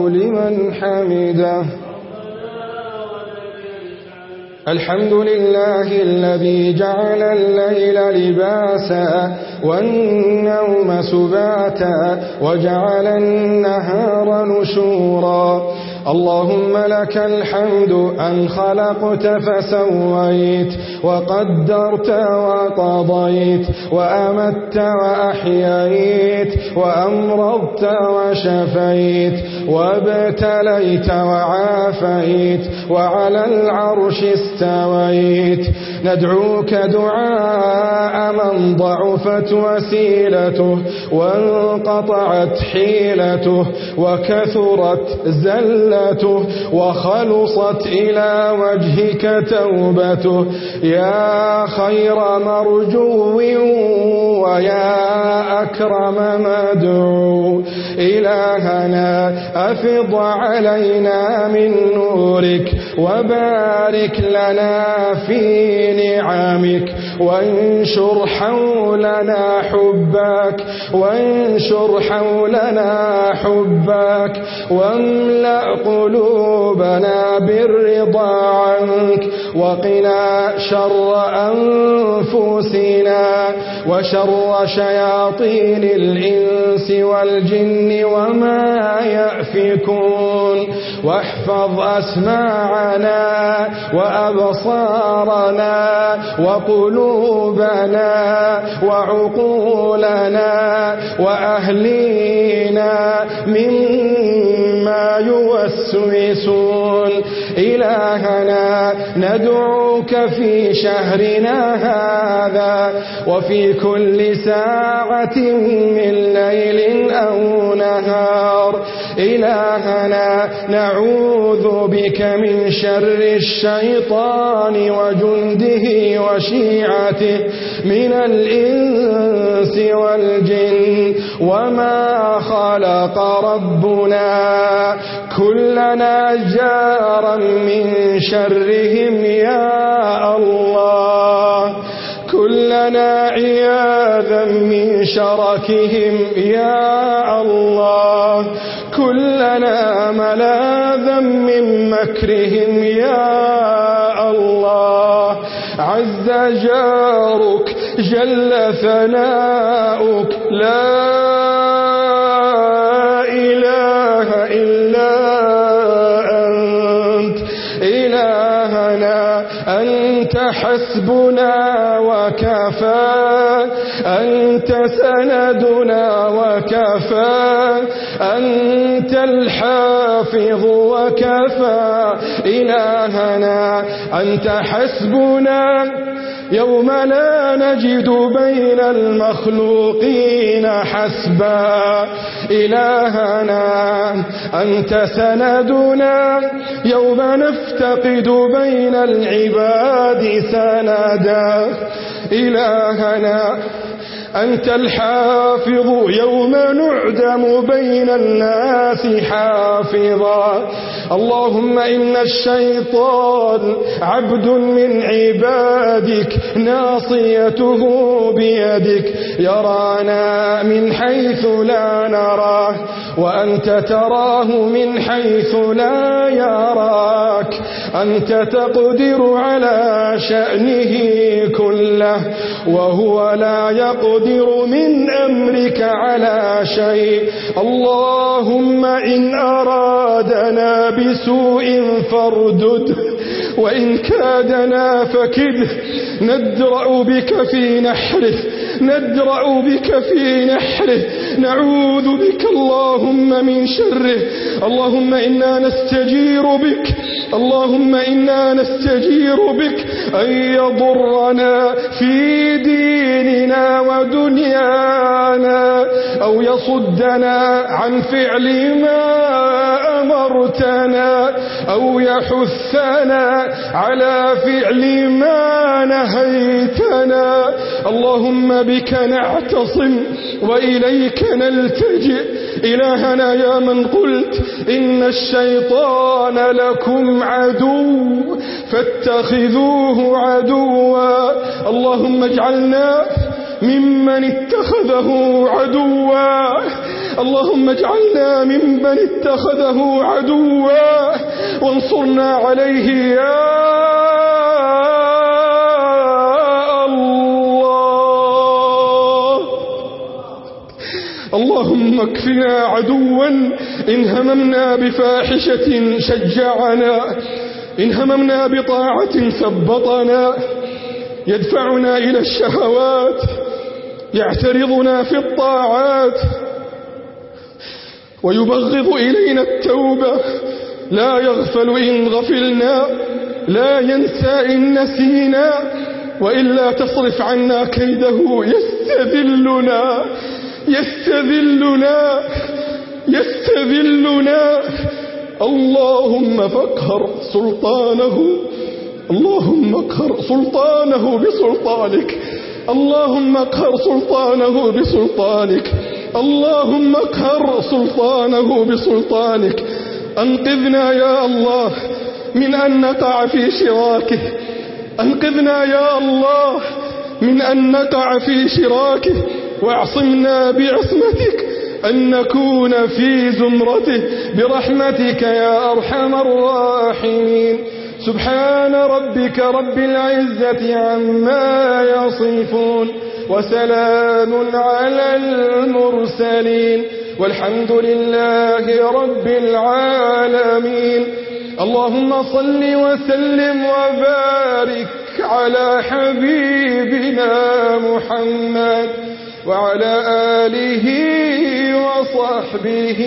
لمن حمده؟ الحمد لله الذي جعل الليل لباسا والنوم سباتا وجعل النهار نشورا اللهم لك الحمد أن خلقت فسويت وقدرت وقضيت وأمت وأحييت وأمرضت وشفيت وابتليت وعافيت وعلى العرش استويت ندعوك دعاء من ضعفت وسيلته وانقطعت حيلته وكثرت زلته وخلصت إلى وجهك توبته يا خير مرجو ويا أكرم مدعو إلهنا أفض علينا من نورك وبارك لنا في نعمك. وانشر حولنا حبك وانشر حولنا حبك. واملأ قلوبنا بالرضا عنك. وقنا شر أنفسنا وشر شياطين الإنس والجن وما يأفكون. واحفظ أسماعنا وأبصارنا وقلوبنا وعقولنا وأهلينا مما يوسوسون. إلهنا ندعو نسبحك في شهرنا هذا وفي كل ساعة من ليل أو نهار. إلهنا نعوذ بك من شر الشيطان وجنده وشيعته من الإنس والجن وما خلق ربنا كلنا جارا من شرهم يا الله. كلنا عياذا من شركهم يا الله. كلنا ملاذا من مكرهم يا الله. عز جارك جل ثناؤك لا إلهنا أنت حسبنا وكفى أنت سندنا وكفى أنت الحافظ وكفى. إلهنا أنت حسبنا يوم لا نجد بين المخلوقين حسبا. إلهنا أنت سندنا. يوم نفتقد بين العباد سندا. إلهنا أنت الحافظ. يوم نعلم يعدم بين الناس حافظا. اللهم إن الشيطان عبد من عبادك ناصيته بيدك. يرانا من حيث لا نراه وأنت تراه من حيث لا يراك. أنت تقدر على شأنه كله. وهو لا يقدر من أمرك على شيء. اللهم إن أرادنا بسوء فاردد وإن كادنا فكده ندرأ بك في نحره ندرأ بك في نحره. نعوذ بك اللهم من شره. اللهم إنا نستجير بك اللهم إنا نستجير بك. أن يضرنا في ديننا ودنيانا أو يصدنا عن فعل ما أمرتنا أو يحثنا على فعل ما نهيتنا. اللهم بك نعتصم وإليك نلتجئ. إلهنا يا من قلت إن الشيطان لكم عدو فاتخذوه عدوا. اللهم اجعلنا ممن اتخذه عدوا. اللهم اجعلنا ممن اتخذه عدوا. وانصرنا عليه يا اللهم اكفنا عدوا إن هممنا بفاحشة شجعنا إن هممنا بطاعة ثبطنا يدفعنا إلى الشهوات يعترضنا في الطاعات ويبغض إلينا التوبة لا يغفل إن غفلنا لا ينسى إن نسينا وإلا تصرف عنا كيده يستذلنا. يستذلنا يستذلنا. اللهم فاقهر سلطانه اللهم اقهر سلطانه بسلطانك اللهم اقهر سلطانه بسلطانك اللهم اقهر سلطانه بسلطانك. أنقذنا يا الله من أن نقع في شراكه. أنقذنا يا الله من أن نقع في شراكه. واعصمنا بعصمتك أن نكون في زمرته برحمتك يا أرحم الراحمين. سبحان ربك رب العزة عما يصفون وسلام على المرسلين. والحمد لله رب العالمين. اللهم صل وسلم وبارك على حبيبنا محمد. وعلى آله وصحبه